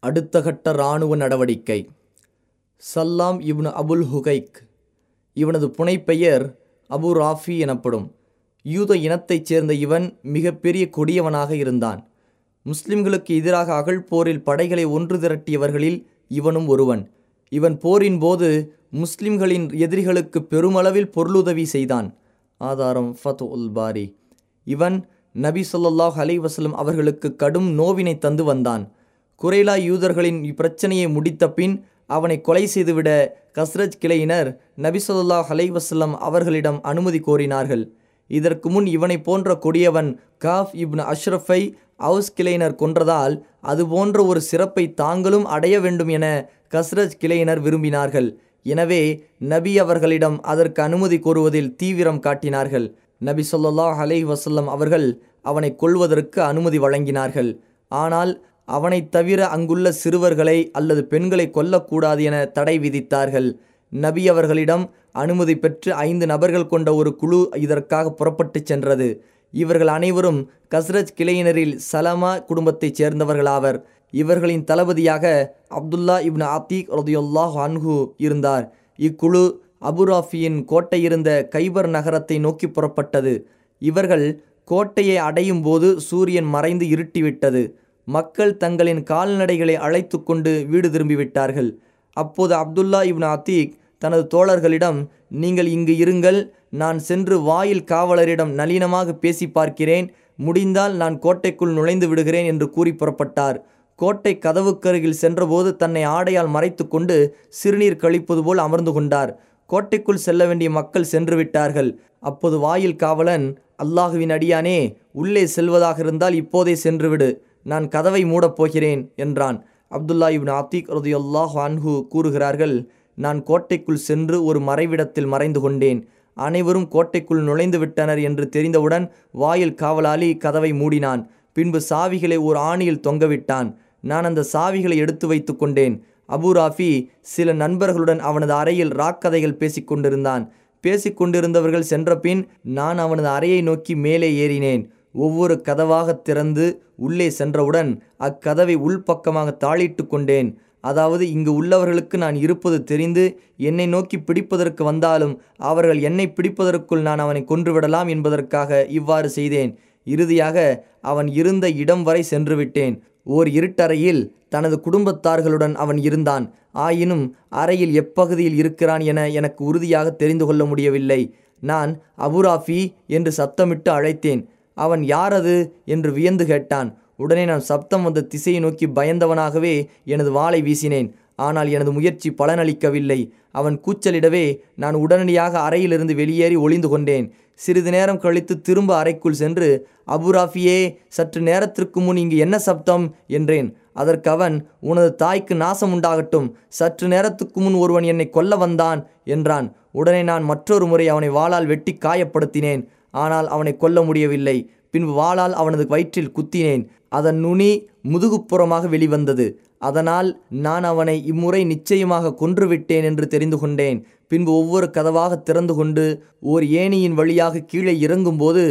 அடுத்த கட்ட இராணுவ நடவடிக்கை. சல்லாம் இப்னு அபுல் ஹுகைக். இவனது புனைப்பெயர் அபு ராஃபி எனப்படும். யூத இனத்தைச் சேர்ந்த இவன் மிகப்பெரிய கொடியவனாக இருந்தான். முஸ்லிம்களுக்கு எதிராக அகழ்போரில் படைகளை ஒன்று திரட்டியவர்களில் இவனும் ஒருவன். இவன் போரின் போது முஸ்லிம்களின் எதிரிகளுக்கு பெருமளவில் பொருளுதவி செய்தான். ஆதாரம் ஃபத் உல் பாரி. இவன் நபி சொல்லாஹ் அலைஹி வசலம் அவர்களுக்கு கடும் நோவினை தந்து வந்தான். குறைலா யூதர்களின் இப்பிரச்சனையை முடித்த பின் அவனை கொலை செய்துவிட கஸ்ரஜ் கிளையினர் நபிசதுல்லா ஹலைவசல்லம் அவர்களிடம் அனுமதி கோரினார்கள். இதற்கு முன் இவனை போன்ற கொடியவன் காஃப் இப்னு அஷ்ரஃபை அவுஸ் கிளையினர் கொன்றதால் அதுபோன்ற ஒரு சிறப்பை தாங்களும் அடைய வேண்டும் என கஸ்ரஜ் கிளையினர் விரும்பினார்கள். எனவே நபி அவர்களிடம் அதற்கு அனுமதி கோருவதில் தீவிரம் காட்டினார்கள். நபி ஸல்லல்லாஹு அலைஹி வசல்லம் அவர்கள் அவனை கொல்வதற்கு அனுமதி வழங்கினார்கள். ஆனால் அவனைத் தவிர அங்குள்ள சிறுவர்களை அல்லது பெண்களை கொல்லக்கூடாது என தடை விதித்தார்கள். நபி அவர்களிடம் அனுமதி பெற்று ஐந்து நபர்கள் கொண்ட ஒரு குழு இதற்காக புறப்பட்டுச் சென்றது. இவர்கள் அனைவரும் கஸ்ரஜ் கிளையினரில் சலமா குடும்பத்தைச் சேர்ந்தவர்களாவர். இவர்களின் தளபதியாக அப்துல்லா இப்னு ஆத்தீக் ரதியுல்லாஹ் அன்ஹு இருந்தார். இக்குழு அபுராஃபியின் கோட்டை இருந்த கைபர் நகரத்தை நோக்கி புறப்பட்டது. இவர்கள் கோட்டையை அடையும் போது சூரியன் மறைந்து இருட்டிவிட்டது. மக்கள் தங்களின் கால்நடைகளை அழைத்து கொண்டு வீடு திரும்பிவிட்டார்கள். அப்போது அப்துல்லா இப்னு அத்தீக் தனது தோழர்களிடம் நீங்கள் இங்கு இருங்கள் நான் சென்று வாயில் காவலரிடம் நளினமாக பேசி பார்க்கிறேன். முடிந்தால் நான் கோட்டைக்குள் நுழைந்து விடுகிறேன் என்று கூறி புறப்பட்டார். கோட்டை கதவுக்கருகில் சென்றபோது தன்னை ஆடையால் மறைத்து கொண்டு சிறுநீர் கழிப்பது போல் அமர்ந்து கொண்டார். கோட்டைக்குள் செல்ல வேண்டிய மக்கள் சென்று விட்டார்கள். அப்போது வாயில் காவலன் அல்லாஹுவின் அடியானே உள்ளே செல்வதாக இருந்தால் இப்போதே சென்றுவிடு நான் கதவை மூடப் போகிறேன் என்றான். அப்துல்லா இப்னு அத்தீக் ரதியுல்லாஹ் அன்ஹு கூறுகிறார்கள் நான் கோட்டைக்குள் சென்று ஒரு மறைவிடத்தில் மறைந்து கொண்டேன். அனைவரும் கோட்டைக்குள் நுழைந்து விட்டனர் என்று தெரிந்தவுடன் வாயில் காவலாளி கதவை மூடினான். பின்பு சாவிகளை ஒரு ஆணியில் தொங்கவிட்டான் நான் அந்த சாவிகளை எடுத்து வைத்து கொண்டேன். அபு ராஃபி சில நண்பர்களுடன் அவனது அறையில் ராக்கதைகள் பேசிக்கொண்டிருந்தான் பேசிக்கொண்டிருந்தவர்கள் சென்றபின் நான் அவனது அறையை நோக்கி மேலே ஏறினேன். ஒவ்வொரு கதவாக திறந்து உள்ளே சென்றவுடன் அக்கதவை உள்பக்கமாக தாளிட்டு கொண்டேன். அதாவது இங்கு உள்ளவர்களுக்கு நான் இருப்பது தெரிந்து என்னை நோக்கி பிடிப்பதற்கு வந்தாலும் அவர்கள் என்னை பிடிப்பதற்குள் நான் அவனை கொன்றுவிடலாம் என்பதற்காக இவ்வாறு செய்தேன். இறுதியாக அவன் இருந்த இடம் வரை சென்று விட்டேன் ஓர் இருட்டறையில் தனது குடும்பத்தார்களுடன் அவன் இருந்தான். ஆயினும் அறையில் எப்பகுதியில் இருக்கிறான் என எனக்கு உறுதியாக தெரிந்து கொள்ள முடியவில்லை. நான் அபுராஃபி என்று சத்தமிட்டு அழைத்தேன். அவன் யாரது என்று வியந்து கேட்டான். உடனே நான் சப்தம் வந்த திசையை நோக்கி பயந்தவனாகவே எனது வாளை வீசினேன். ஆனால் எனது முயற்சி பலனளிக்கவில்லை. அவன் கூச்சலிடவே நான் உடனடியாக அறையிலிருந்து வெளியேறி ஒளிந்து கொண்டேன். சிறிது நேரம் கழித்து திரும்ப அறைக்குள் சென்று அபுராஃபியே சற்று நேரத்திற்கு முன் இங்கு என்ன சப்தம்? என்றேன். அதற்கவன் உனது தாய்க்கு நாசம் உண்டாகட்டும். சற்று நேரத்துக்கு முன் ஒருவன் என்னை கொல்ல வந்தான் என்றான். உடனே நான் மற்றொரு முறை அவனை வாளால் வெட்டி காயப்படுத்தினேன். ஆனால் அவனை கொல்ல முடியவில்லை. பின்பு வாளால் அவனது வயிற்றில் குத்தினேன். அதன் நுனி முதுகுப்புறமாக வெளிவந்தது. அதனால் நான் அவனை இம்முறை நிச்சயமாக கொன்றுவிட்டேன் என்று தெரிந்து கொண்டேன். பின்பு ஒவ்வொரு கதவாக திறந்து கொண்டு ஓர் ஏணியின் வழியாக கீழே இறங்கும்போது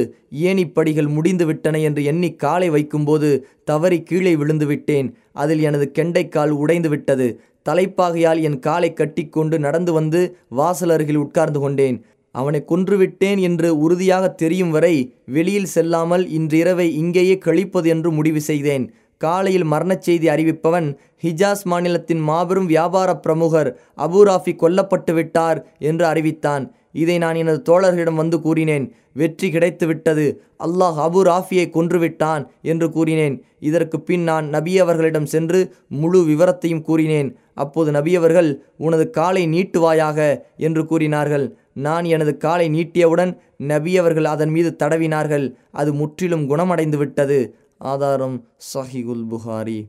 ஏணிப்படிகள் முடிந்து விட்டன என்று எண்ணி காலை வைக்கும்போது தவறி கீழே விழுந்து விட்டேன். அதில் எனது கெண்டைக்கால் உடைந்து விட்டது. தலைப்பாகையால் என் காலை கட்டிக்கொண்டு நடந்து வந்து வாசல் அருகில் உட்கார்ந்து கொண்டேன். அவனை கொன்றுவிட்டேன் என்று உறுதியாக தெரியும் வரை வெளியில் செல்லாமல் இன்றிரவை இங்கேயே கழிப்பது என்று முடிவு செய்தேன். காலையில் மரணச் செய்தி அறிவிப்பவன் ஹிஜாஸ் மாநிலத்தின் மாபெரும் வியாபார பிரமுகர் அபுராஃபி கொல்லப்பட்டு விட்டார் என்று அறிவித்தான். இதை நான் எனது தோழர்களிடம் வந்து கூறினேன். வெற்றி கிடைத்துவிட்டது. அல்லாஹ் அபு ராஃபியை கொன்றுவிட்டான் என்று கூறினேன். இதற்கு பின் நான் நபியவர்களிடம் சென்று முழு விவரத்தையும் கூறினேன். அப்போது நபியவர்கள் உனது காலை நீட்டுவாயாக என்று கூறினார்கள். நான் எனது காலை நீட்டியவுடன் நபியவர்கள் அதன் மீது தடவினார்கள். அது முற்றிலும் குணமடைந்து விட்டது ஆதாரம் சஹிகுல் புகாரி.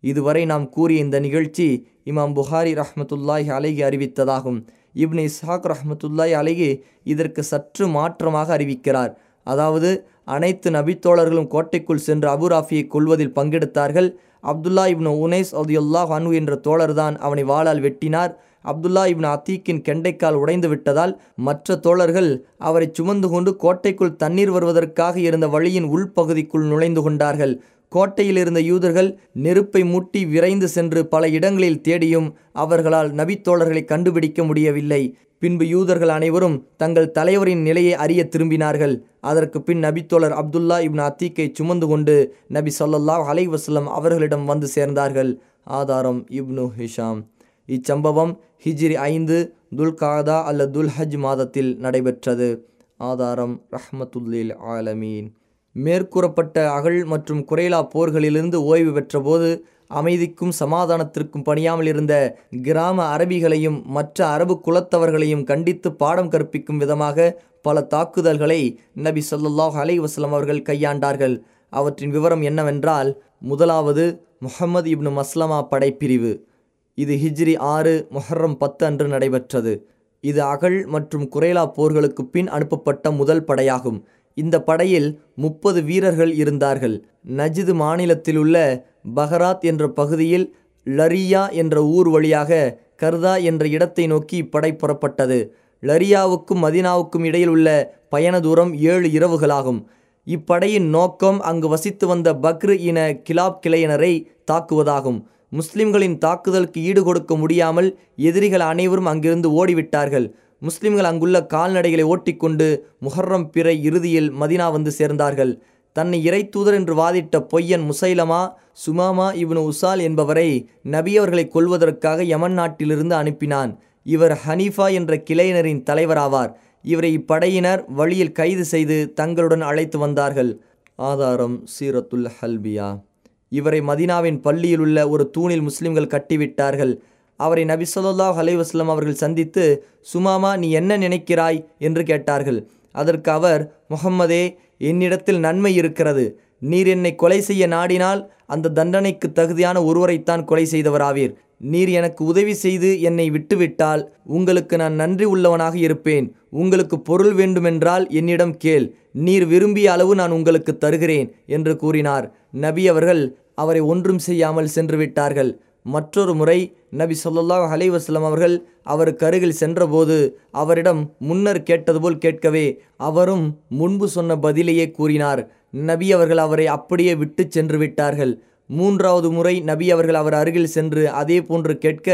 இதுவரை நாம் கூறிய இந்த நிகழ்ச்சி இமாம் புகாரி ரஹமத்துல்லாஹி அலைகி அறிவித்ததாகும். இப்னு இஸ்ஹாக் ரஹமத்துல்லாய் அலைகி இதற்கு சற்று மாற்றமாக அறிவிக்கிறார். அதாவது அனைத்து நபித்தோழர்களும் கோட்டைக்குள் சென்று அபுராஃபியை கொள்வதில் பங்கெடுத்தார்கள். அப்துல்லா இப்னு உனைஸ் அல்யுல்லாஹ் அனு என்ற தோழர்தான் அவனை வாளால் வெட்டினார். அப்துல்லா இப்னு அத்தீக்கின் கெண்டைக்கால் உடைந்து விட்டதால் மற்ற தோழர்கள் அவரை சுமந்து கொண்டு கோட்டைக்குள் தண்ணீர் வருவதற்காக இருந்த வழியின் உள்பகுதிக்குள் நுழைந்து கொண்டார்கள். கோட்டையில் இருந்த யூதர்கள் நெருப்பை முட்டி விரைந்து சென்று பல இடங்களில் தேடியும் அவர்களால் நபித்தோழர்களை கண்டுபிடிக்க முடியவில்லை. பின்பு யூதர்கள் அனைவரும் தங்கள் தலைவரின் நிலையை அறிய திரும்பினார்கள். அதற்கு பின் நபித்தோழர் அப்துல்லா இப்னு அத்தீக்கை சுமந்து கொண்டு நபி சொல்லல்லா அலைவசல்லம் அவர்களிடம் வந்து சேர்ந்தார்கள். ஆதாரம் இப்னு ஹிஷாம். இச்சம்பவம் ஹிஜ்ரி ஐந்து துல்காதா அல்ல அல்லது துல் ஹஜ் மாதத்தில் நடைபெற்றது. ஆதாரம் ரஹ்மத்துல்லில் ஆலமீன். மேற்கூறப்பட்ட அகழ் மற்றும் குறைலா போர்களிலிருந்து ஓய்வு பெற்றபோது அமைதிக்கும் சமாதானத்திற்கும் பணியாமல் இருந்த கிராம அரபிகளையும் மற்ற அரபு குலத்தவர்களையும் கண்டித்து பாடம் கற்பிக்கும் விதமாக பல தாக்குதல்களை நபி சொல்லாஹ் அலை வஸ்லம் அவர்கள் கையாண்டார்கள். அவற்றின் விவரம் என்னவென்றால் முதலாவது முகமது இப்னு மஸ்லமா படைப்பிரிவு. இது ஹிஜ்ரி ஆறு மொஹர்ரம் பத்து அன்று நடைபெற்றது. இது அகழ் மற்றும் குரேலா போர்களுக்கு பின் அனுப்பப்பட்ட முதல் படையாகும். இந்த படையில் முப்பது வீரர்கள் இருந்தார்கள். நஜிது மாநிலத்தில் உள்ள பஹராத் என்ற பகுதியில் லரியா என்ற ஊர் வழியாக கர்தா என்ற இடத்தை நோக்கி இப்படை புறப்பட்டது. லரியாவுக்கும் மதினாவுக்கும் இடையில் உள்ள பயண தூரம் ஏழு இரவுகளாகும். இப்படையின் நோக்கம் அங்கு வசித்து வந்த பக்ரு இன கிலாப் கிளையினரை தாக்குவதாகும். முஸ்லிம்களின் தாக்குதலுக்கு ஈடுகொடுக்க முடியாமல் எதிரிகள் அனைவரும் அங்கிருந்து ஓடிவிட்டார்கள். முஸ்லிம்கள் அங்குள்ள கால்நடைகளை ஓட்டிக்கொண்டு முஹர்ரம் பிறை இறுதியில் மதினா வந்து சேர்ந்தார்கள். தன்னை இறை தூதர் என்று வாதிட்ட பொய்யன் முசைலமா சுமாமா இவனு உசால் என்பவரை நபியவர்களை கொல்வதற்காக யமன் நாட்டிலிருந்து அனுப்பினான். இவர் ஹனீஃபா என்ற கிளையினரின் தலைவராவார். இவரை இப்படையினர் வழியில் கைது செய்து தங்களுடன் அழைத்து வந்தார்கள். ஆதாரம் சீரத்துல் ஹல்பியா. இவரை மதினாவின் பள்ளியில் உள்ள ஒரு தூணில் முஸ்லிம்கள் கட்டிவிட்டார்கள். அவரை நபி ஸல்லல்லாஹு அவர்கள் சந்தித்து சுமாமா நீ என்ன நினைக்கிறாய்? என்று கேட்டார்கள். அதற்கு அவர் முகம்மதே என்னிடத்தில் நன்மை இருக்கிறது. நீர் என்னை கொலை செய்ய நாடினால் அந்த தண்டனைக்கு தகுதியான ஒருவரைத்தான் கொலை செய்தவராவீர். நீர் எனக்கு உதவி செய்து என்னை விட்டுவிட்டால் உங்களுக்கு நான் நன்றி உள்ளவனாக இருப்பேன். உங்களுக்கு பொருள் வேண்டுமென்றால் என்னிடம் கேள். நீர் விரும்பிய அளவு நான் உங்களுக்கு தருகிறேன் என்று கூறினார். நபி அவர்கள் அவரை ஒன்றும் செய்யாமல் சென்று விட்டார்கள் மற்றொரு முறை நபி சொல்லாஹ் அலைஹி அவர்கள் அவருக்கு அருகில் சென்றபோது அவரிடம் முன்னர் கேட்டது போல் கேட்கவே அவரும் முன்பு சொன்ன பதிலையே கூறினார். நபி அவர்கள் அவரை அப்படியே விட்டு சென்று விட்டார்கள் மூன்றாவது முறை நபி அவர்கள் அவர் அருகில் சென்று அதே போன்று கேட்க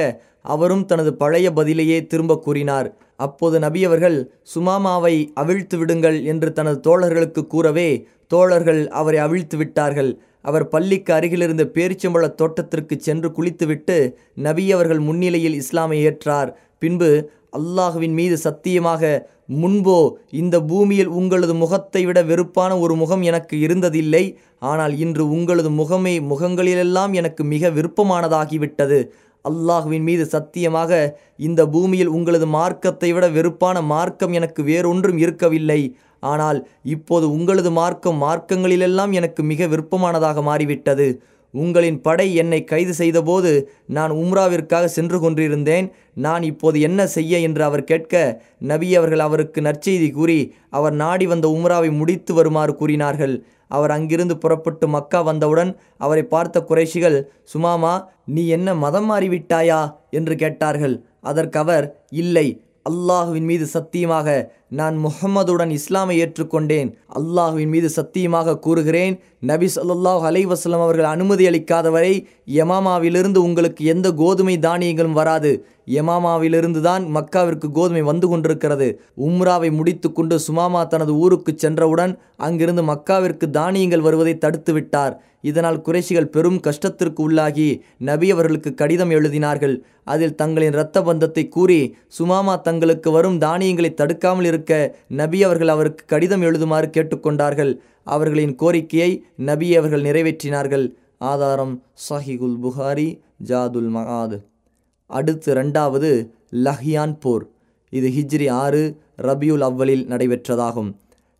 அவரும் தனது பழைய பதிலையே திரும்ப கூறினார். அப்போது நபி அவர்கள் சுமாமாவை அவிழ்த்து விடுங்கள் என்று தனது தோழர்களுக்கு கூறவே தோழர்கள் அவரை அவிழ்த்து விட்டார்கள். அவர் பள்ளிக்கு அருகிலிருந்த பேரிச்சம்பழ தோட்டத்திற்கு சென்று குளித்துவிட்டு நபி அவர்கள் முன்னிலையில் இஸ்லாமை ஏற்றார். பின்பு அல்லாஹுவின் மீது சத்தியமாக முன்போ இந்த பூமியில் உங்களது முகத்தை விட வெறுப்பான ஒரு முகம் எனக்கு இருந்ததில்லை. ஆனால் இன்று உங்களது முகமே முகங்களிலெல்லாம் எனக்கு மிக விருப்பமானதாகிவிட்டது. அல்லாஹுவின் மீது சத்தியமாக இந்த பூமியில் உங்களது மார்க்கத்தை விட வெறுப்பான மார்க்கம் எனக்கு வேறொன்றும் இருக்கவில்லை. ஆனால் இப்போது உங்களது மார்க்கம் மார்க்கங்களிலெல்லாம் எனக்கு மிக விருப்பமானதாக மாறிவிட்டது. உங்களின் படை என்னை கைது செய்தபோது நான் உம்ராவிற்காக சென்று கொண்டிருந்தேன். நான் இப்போது என்ன செய்ய என்று அவர் கேட்க நபி அவர்கள் அவருக்கு நற்செய்தி கூறி அவர் நாடி வந்த உம்ராவை முடித்து வருமாறு கூறினார்கள். அவர் அங்கிருந்து புறப்பட்டு மக்கா வந்தவுடன் அவரை பார்த்த குறைஷிகள் சுமாமா நீ என்ன மதம் மாறிவிட்டாயா? என்று கேட்டார்கள். அதற்கவர் இல்லை அல்லாஹுவின் மீது சத்தியமாக நான் முகம்மதுடன் இஸ்லாமை ஏற்றுக்கொண்டேன். அல்லாஹுவின் மீது சத்தியமாக கூறுகிறேன். நபி ஸல்லல்லாஹு அலைஹி அவர்கள் அனுமதி அளிக்காதவரை யமாமாவிலிருந்து உங்களுக்கு எந்த கோதுமை தானியங்களும் வராது. யமாமாவிலிருந்து தான் மக்காவிற்கு கோதுமை வந்து கொண்டிருக்கிறது. உம்ராவை முடித்துக்கொண்டு சுமாமா தனது ஊருக்கு சென்றவுடன் அங்கிருந்து மக்காவிற்கு தானியங்கள் வருவதை தடுத்து விட்டார். இதனால் குறைஷிகள் பெரும் கஷ்டத்திற்கு உள்ளாகி நபி அவர்களுக்கு கடிதம் எழுதினார்கள். அதில் தங்களின் இரத்த பந்தத்தை கூறி சுமாமா தங்களுக்கு வரும் தானியங்களை தடுக்காமல் இருக்க நபி அவர்கள் அவருக்கு கடிதம் எழுதுமாறு கேட்டுக்கொண்டார்கள். அவர்களின் கோரிக்கையை நபி அவர்கள் நிறைவேற்றினார்கள். ஆதாரம் சஹிகுல் புகாரி ஜாதுல் மகாத். அடுத்து ரெண்டாவது லஹியான் போர். இது ஹிஜ்ரி ஆறு ரபியுல் அவ்வலில் நடைபெற்றதாகும்.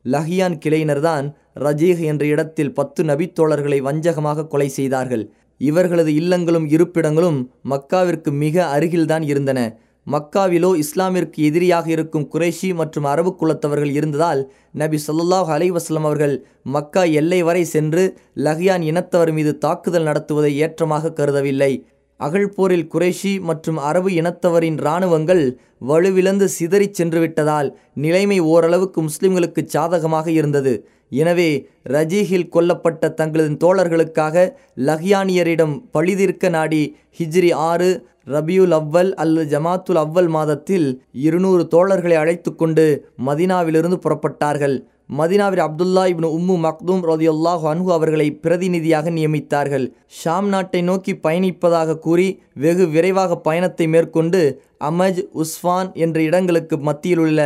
லஹியான் கிளையினர்தான் ரஜீஹ் என்ற இடத்தில் பத்து நபித்தோழர்களை வஞ்சகமாக கொலை செய்தார்கள். இவர்களது இல்லங்களும் இருப்பிடங்களும் மக்காவிற்கு மிக அருகில்தான் இருந்தன. மக்காவிலோ இஸ்லாமிற்கு எதிரியாக இருக்கும் குறைஷி மற்றும் அரபு குலத்தவர்கள் இருந்ததால் நபி சொல்லாஹ் அலைவாஸ்லம் அவர்கள் மக்கா எல்லை வரை சென்று லஹியான் இனத்தவர் மீது தாக்குதல் நடத்துவதை ஏற்றமாக கருதவில்லை. அகழ்போரில் குறைஷி மற்றும் அரபு இனத்தவரின் இராணுவங்கள் வலுவிழந்து சிதறிச் சென்றுவிட்டதால் நிலைமை ஓரளவுக்கு முஸ்லிம்களுக்கு சாதகமாக இருந்தது. எனவே ரஜீஹில் கொல்லப்பட்ட தங்களது தோழர்களுக்காக லஹியானியரிடம் பழிதிர்க்க நாடி ஹிஜ்ரி ஆறு ரபியுல் அவ்வல் அல்லது ஜமாத்துல் அவ்வல் மாதத்தில் இருநூறு தோழர்களை அழைத்து கொண்டு மதினாவிலிருந்து புறப்பட்டார்கள். மதினாவில் அப்துல்லா இப்னு உம்மு மக்தூம் ரதியுல்லாஹ் அன்ஹு அவர்களை பிரதிநிதியாக நியமித்தார்கள். ஷாம் நாட்டை நோக்கி பயணிப்பதாக கூறி வெகு விரைவாக பயணத்தை மேற்கொண்டு அமஜ் உஸ்வான் என்ற இடங்களுக்கு மத்தியில் உள்ள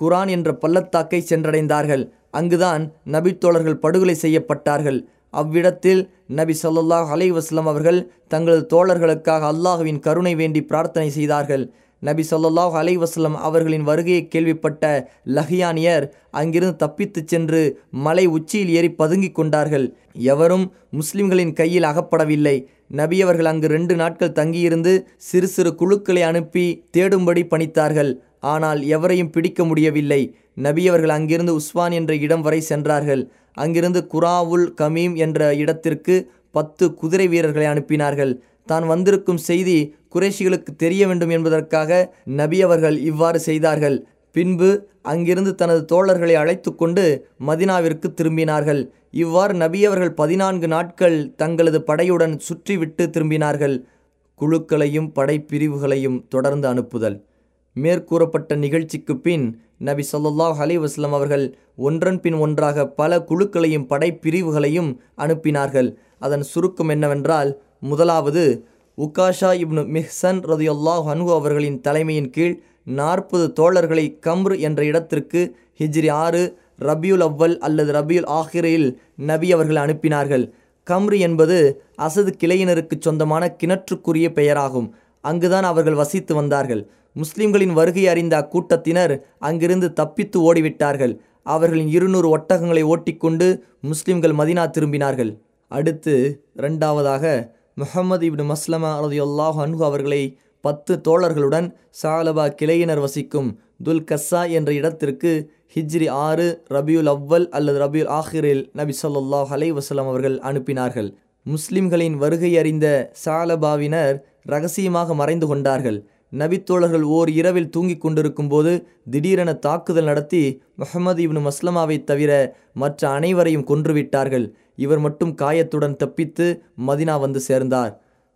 குரான் என்ற பள்ளத்தாக்கை சென்றடைந்தார்கள். அங்குதான் நபித்தோழர்கள் படுகொலை செய்யப்பட்டார்கள். அவ்விடத்தில் நபி சொல்லாஹ் அலை வஸ்லம் அவர்கள் தங்களது தோழர்களுக்காக அல்லாஹுவின் கருணை வேண்டி பிரார்த்தனை செய்தார்கள். நபி சொல்லாஹ் அலை வஸ்லம் அவர்களின் வருகையை கேள்விப்பட்ட லஹியானியர் அங்கிருந்து தப்பித்துச் சென்று மலை உச்சியில் ஏறி பதுங்கிக் கொண்டார்கள். எவரும் முஸ்லிம்களின் கையில் அகப்படவில்லை. நபியவர்கள் அங்கு ரெண்டு நாட்கள் தங்கியிருந்து சிறு சிறு குழுக்களை அனுப்பி தேடும்படி பணித்தார்கள். ஆனால் எவரையும் பிடிக்க முடியவில்லை. நபி அவர்கள் அங்கிருந்து உஸ்வான் என்ற இடம் வரை சென்றார்கள். அங்கிருந்து குராவுல் கமீம் என்ற இடத்திற்கு பத்து குதிரை வீரர்களை அனுப்பினார்கள். தான் வந்திருக்கும் செய்தி குறைஷிகளுக்கு தெரிய வேண்டும் என்பதற்காக நபி அவர்கள் இவ்வாறு செய்தார்கள். பின்பு அங்கிருந்து தனது தோழர்களை அழைத்து கொண்டு மதினாவிற்கு திரும்பினார்கள். இவ்வாறு நபியவர்கள் பதினான்கு நாட்கள் தங்களது படையுடன் சுற்றிவிட்டு திரும்பினார்கள். குழுக்களையும் படைப்பிரிவுகளையும் தொடர்ந்து அனுப்புதல். மேற்கூறப்பட்ட நிகழ்ச்சிக்கு பின் நபி சொல்லாஹ் அலி வஸ்லம் அவர்கள் ஒன்றன் பின் ஒன்றாக பல குழுக்களையும் படைப்பிரிவுகளையும் அனுப்பினார்கள். அதன் சுருக்கம் என்னவென்றால் முதலாவது உகாஷா இப்னு மிஹ்சன் ரதியுல்லாஹ் அன்ஹு அவர்களின் தலைமையின் கீழ் நாற்பது தோழர்களை கம்ரு என்ற இடத்திற்கு ஹிஜ்ரி ஆறு ரபியுல் அவ்வல் அல்லது ரபியுல் ஆஹிரையில் நபி அவர்கள் அனுப்பினார்கள். கம்ரு என்பது அசது கிளையினருக்கு சொந்தமான கிணற்றுக்குரிய பெயராகும். அங்குதான் அவர்கள் வசித்து வந்தார்கள். முஸ்லிம்களின் வருகை அறிந்த அக்கூட்டத்தினர் அங்கிருந்து தப்பித்து ஓடிவிட்டார்கள். அவர்களின் இருநூறு ஒட்டகங்களை ஓட்டிக்கொண்டு முஸ்லிம்கள் மதினா திரும்பினார்கள். அடுத்து இரண்டாவதாக முஹம்மது இப்னு மஸ்லமா அல்லாஹ் அன்ஹு அவர்களை பத்து தோழர்களுடன் சாலபா கிளையினர் வசிக்கும் துல் கஸ்ஸா என்ற இடத்திற்கு ஹிஜ்ரி ஆறு ரபியுல் அவ்வல் அல்லது ரபியுல் ஆஹிரில் நபி சொல்லாஹ் அலை வசலம் அவர்கள் அனுப்பினார்கள். முஸ்லிம்களின் வருகை அறிந்த சாலபாவினர் ரகசியமாக மறைந்து கொண்டார்கள். நபித்தோழர்கள் ஓர் இரவில் தூங்கிக் கொண்டிருக்கும் போது திடீரென தாக்குதல் நடத்தி முகமது இப்னு மஸ்லமாவை தவிர மற்ற அனைவரையும் கொன்றுவிட்டார்கள். இவர் மட்டும் காயத்துடன் தப்பித்து மதினா வந்து சேர்ந்தார்.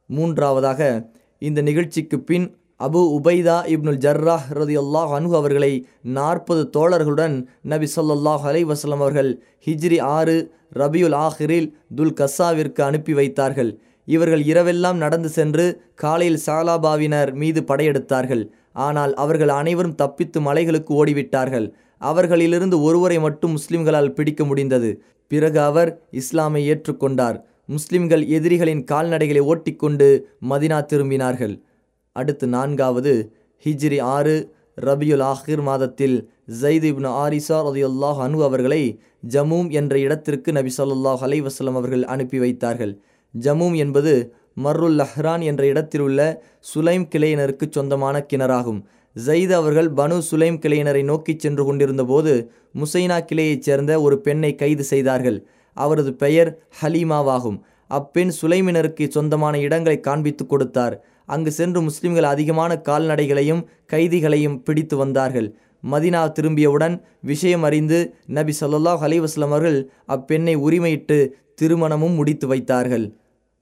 மூன்றாவதாக இந்த நிகழ்ச்சிக்கு பின் அபு உபைதா இப்னுல் ஜர்ராஹ் ரதி அல்லாஹ் அன்ஹு அவர்களை நாற்பது தோழர்களுடன் நபி சொல்லாஹ் அலை வசலம் அவர்கள் ஹிஜ்ரி ஆறு ரபியுல் ஆஹிரில் துல் கசாவிற்கு அனுப்பி வைத்தார்கள். இவர்கள் இரவெல்லாம் நடந்து சென்று காலையில் சாலாபாவினர் மீது படையெடுத்தார்கள். ஆனால் அவர்கள் அனைவரும் தப்பித்து மலைகளுக்கு ஓடிவிட்டார்கள். அவர்களிலிருந்து ஒருவரை மட்டும் முஸ்லிம்களால் பிடிக்க முடிந்தது. பிறகு அவர் இஸ்லாமை ஏற்றுக்கொண்டார். முஸ்லிம்கள் எதிரிகளின் கால்நடைகளை ஓட்டிக்கொண்டு மதினா திரும்பினார்கள். அடுத்து நான்காவது ஹிஜ்ரி ஆறு ரபியுல் ஆஹிர் மாதத்தில் ஜெயித் இப்னு ஆரிசா ரதியுல்லாஹ் அனு அவர்களை ஜமூம் என்ற இடத்திற்கு நபி சொல்லாஹ் அலை அவர்கள் அனுப்பி வைத்தார்கள். ஜமூம் என்பது மர்ருல் லஹ்ரான் என்ற இடத்தில் உள்ள சுலைம் கிளையினருக்கு சொந்தமான கிணறாகும். ஜயித் அவர்கள் பனு சுலைம் கிளையினரை நோக்கிச் சென்று கொண்டிருந்தபோது முசைனா கிளையைச் சேர்ந்த ஒரு பெண்ணை கைது செய்தார்கள். அவரது பெயர் ஹலீமாவாகும். அப்பெண் சுலைமினருக்கு சொந்தமான இடங்களை காண்பித்து கொடுத்தார். அங்கு சென்று முஸ்லிம்கள் அதிகமான கால்நடைகளையும் கைதிகளையும் பிடித்து வந்தார்கள். மதினா திரும்பியவுடன் விஷயம் அறிந்து நபி சொல்லாஹ் அலிவாஸ்லம் அவர்கள் அப்பெண்ணை உரிமையிட்டு திருமணமும் முடித்து வைத்தார்கள்.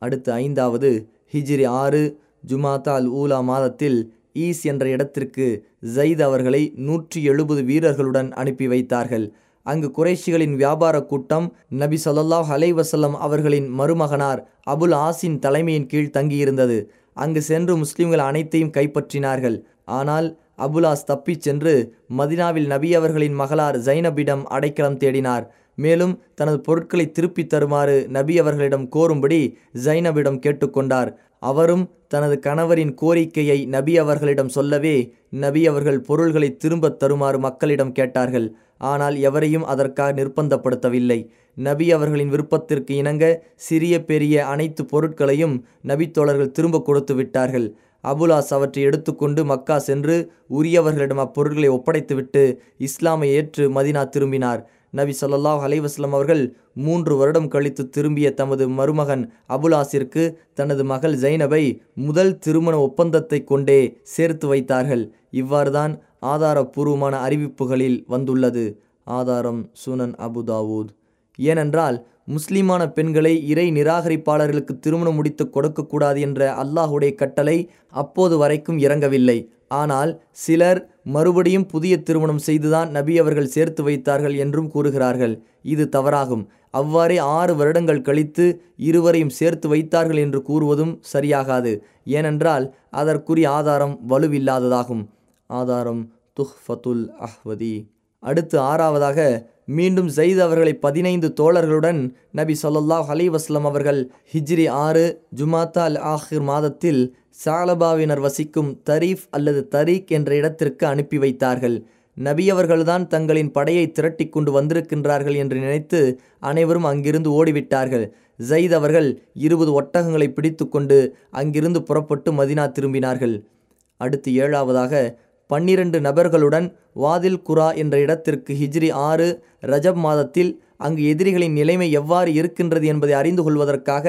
அடுத்து ஐந்தாவது ஹிஜ்ரி ஆறு ஜுமாத்தா அல் ஊலா மாதத்தில் ஈஸ் என்ற இடத்திற்கு ஜயித் அவர்களை நூற்றி எழுபது வீரர்களுடன் அனுப்பி வைத்தார்கள். அங்கு குறைஷிகளின் வியாபார கூட்டம் நபி சொல்லாஹ் அலைவசல்லம் அவர்களின் மருமகனார் அபுல் ஆசின் தலைமையின் கீழ் தங்கியிருந்தது. அங்கு சென்று முஸ்லிம்கள் அனைத்தையும் கைப்பற்றினார்கள். ஆனால் அபுலாஸ் தப்பிச் சென்று மதினாவில் நபி அவர்களின் மகளார் ஜைனபிடம் அடைக்கலம் தேடினார். மேலும் தனது பொருட்களை திருப்பித் தருமாறு நபி அவர்களிடம் கோரும்படி ஜைனபிடம் கேட்டுக்கொண்டார் அவரும் தனது கணவரின் கோரிக்கையை நபி அவர்களிடம் சொல்லவே நபி அவர்கள் பொருள்களை திரும்பத் தருமாறு மக்களிடம் கேட்டார்கள். ஆனால் எவரையும் அதற்காக நிர்பந்தப்படுத்தவில்லை நபி அவர்களின் விருப்பத்திற்கு இணங்க சிறிய பெரிய அனைத்து பொருட்களையும் நபித்தோழர்கள் திரும்ப கொடுத்து விட்டார்கள். அபுலாஸ் அவற்றை எடுத்துக்கொண்டு மக்கா சென்று உரியவர்களிடம் அப்பொருட்களை ஒப்படைத்துவிட்டு இஸ்லாமை ஏற்று மதினா திரும்பினார். நபி ஸல்லல்லாஹு அலைஹி அவர்கள் மூன்று வருடம் கழித்து திரும்பிய தமது மருமகன் அபுலாசிற்கு தனது மகள் ஜைனபை முதல் திருமண ஒப்பந்தத்தை கொண்டே சேர்த்து வைத்தார்கள். இவ்வாறுதான் ஆதாரப்பூர்வமான அறிவிப்புகளில் வந்துள்ளது. ஆதாரம் சுனன் அபுதாவூத் ஏனென்றால் முஸ்லிமான பெண்களை இறை நிராகரிப்பாளர்களுக்கு திருமணம் முடித்து கொடுக்கக்கூடாது என்ற அல்லாஹுடைய கட்டளை அப்போது வரைக்கும் இறங்கவில்லை. ஆனால் சிலர் மறுபடியும் புதிய திருமணம் செய்துதான் நபி அவர்கள் சேர்த்து வைத்தார்கள் என்றும் கூறுகிறார்கள். இது தவறாகும். அவ்வாறே ஆறு வருடங்கள் கழித்து இருவரையும் சேர்த்து வைத்தார்கள் என்று கூறுவதும் சரியாகாது. ஏனென்றால் அதற்குரிய ஆதாரம் வலுவில்லாததாகும். ஆதாரம் துஹ்ஃபத்துல் அஹ்வதி. அடுத்து ஆறாவதாக மீண்டும் ஜெயித் அவர்களை பதினைந்து தோழர்களுடன் நபி ஸல்லல்லாஹு அலி வஸ்லம் அவர்கள் ஹிஜ்ரி ஆறு ஜுமாத்தா அல் ஆஹிர் மாதத்தில் சாலபாவினர் வசிக்கும் தரீஃப் அல்லது தரீக் என்ற இடத்திற்கு அனுப்பி வைத்தார்கள். நபியவர்கள்தான் தங்களின் படையை திரட்டி கொண்டு வந்திருக்கின்றார்கள் என்று நினைத்து அனைவரும் அங்கிருந்து ஓடிவிட்டார்கள். ஜெயித் அவர்கள் இருபது ஒட்டகங்களை பிடித்து கொண்டு அங்கிருந்து புறப்பட்டு மதினா திரும்பினார்கள். அடுத்து ஏழாவதாக பன்னிரண்டு நபர்களுடன் வாதில் குரா என்ற இடத்திற்கு ஹிஜ்ரி ஆறு ரஜப் மாதத்தில் அங்கு எதிரிகளின் நிலைமை எவ்வாறு இருக்கின்றது என்பதை அறிந்து கொள்வதற்காக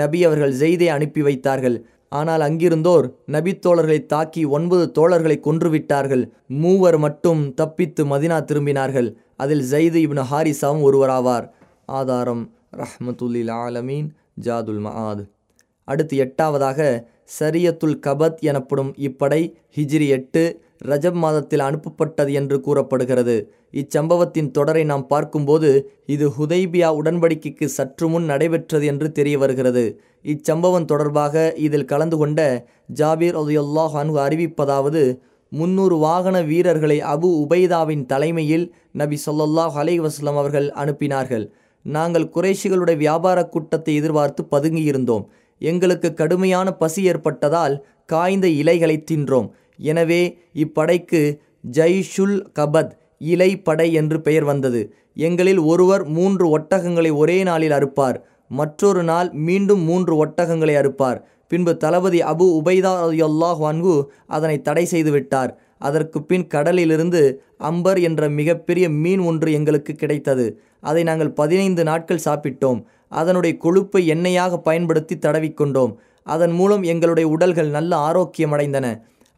நபி அவர்கள் ஜெய்தை அனுப்பி வைத்தார்கள். ஆனால் அங்கிருந்தோர் நபி தோழர்களை தாக்கி ஒன்பது தோழர்களை கொன்றுவிட்டார்கள். மூவர் மட்டும் தப்பித்து மதினா திரும்பினார்கள். அதில் ஜெயிது இப்னு ஹாரிசாவும் ஒருவராவார். ஆதாரம் ரஹ்மத்துல்லில் ஆலமீன் ஜாதுல் மஹாத் அடுத்து எட்டாவதாக சரியத்துல் கபத் எனப்படும் இப்படை ஹிஜ்ரி எட்டு ரஜப் மாதத்தில் அனுப்பப்பட்டது என்று கூறப்படுகிறது. இச்சம்பவத்தின் தொடரை நாம் பார்க்கும்போது இது ஹுதைபியா உடன்படிக்கைக்கு சற்று முன் நடைபெற்றது என்று தெரிய வருகிறது. இச்சம்பவம் தொடர்பாக இதில் கலந்து கொண்ட ஜாபீர் அலியுல்லாஹ் அன்ஹு அறிவிப்பதாவது முன்னூறு வாகன வீரர்களை அபு உபைதாவின் தலைமையில் நபி சொல்லல்லாஹ் அலை வஸ்லம் அவர்கள் அனுப்பினார்கள். நாங்கள் குறைஷிகளுடைய வியாபார கூட்டத்தை எதிர்பார்த்து பதுங்கியிருந்தோம். எங்களுக்கு கடுமையான பசி ஏற்பட்டதால் காய்ந்த இலைகளை தின்றோம். எனவே இப்படைக்கு ஜைஷுல் கபத் இலை படை என்று பெயர் வந்தது. எங்களில் ஒருவர் மூன்று ஒட்டகங்களை ஒரே நாளில் அறுப்பார். மற்றொரு நாள் மீண்டும் மூன்று ஒட்டகங்களை அறுப்பார். பின்பு தளபதி அபு உபைதா அல்லாஹ் வான்கு அதனை தடை செய்துவிட்டார் அதற்கு பின் கடலிலிருந்து அம்பர் என்ற மிகப்பெரிய மீன் ஒன்று எங்களுக்கு கிடைத்தது. அதை நாங்கள் பதினைந்து நாட்கள் சாப்பிட்டோம். அதனுடைய கொழுப்பை எண்ணெயாக பயன்படுத்தி தடவிக்கொண்டோம் அதன் மூலம் எங்களுடைய உடல்கள் நல்ல ஆரோக்கியமடைந்தன.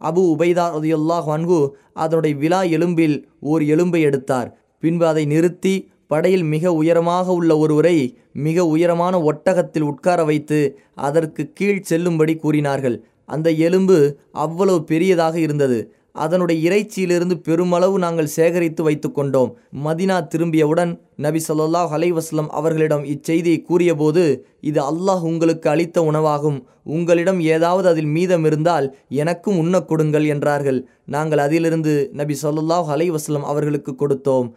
அபு உபைதா ரதியுல்லாஹ் வன்கு அதனுடைய விழா எலும்பில் ஓர் எலும்பை எடுத்தார். பின்பு அதை நிறுத்தி படையில் மிக உயரமாக உள்ள ஒருவரை மிக உயரமான ஒட்டகத்தில் உட்கார வைத்து அதற்கு கீழ் செல்லும்படி கூறினார்கள். அந்த எலும்பு அவ்வளவு பெரியதாக இருந்தது. அதனுடைய இறைச்சியிலிருந்து பெருமளவு நாங்கள் சேகரித்து வைத்து கொண்டோம் மதினா திரும்பியவுடன் நபி சொல்லாஹ் அலைவாஸ்லம் அவர்களிடம் இச்செய்தியை கூறியபோது இது அல்லாஹ் உங்களுக்கு அளித்த உணவாகும். உங்களிடம் ஏதாவது அதில் மீதம் இருந்தால் எனக்கும் உண்ண கொடுங்கள் என்றார்கள். நாங்கள் அதிலிருந்து நபி சொல்லாஹ் அலைவாஸ்லம் அவர்களுக்கு கொடுத்தோம்.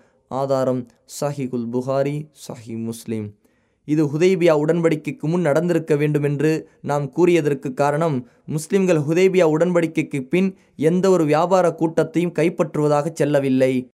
ஆதாரம் சஹிகுல் புகாரி சஹி முஸ்லீம். இது ஹுதைபியா உடன்படிக்கைக்கு முன் நடந்திருக்க வேண்டும் என்று நாம் கூறியதற்கு காரணம் முஸ்லிம்கள் ஹுதைபியா உடன்படிக்கைக்கு பின் எந்த ஒரு வியாபார கூட்டத்தையும் கைப்பற்றுவதாக செல்லவில்லை.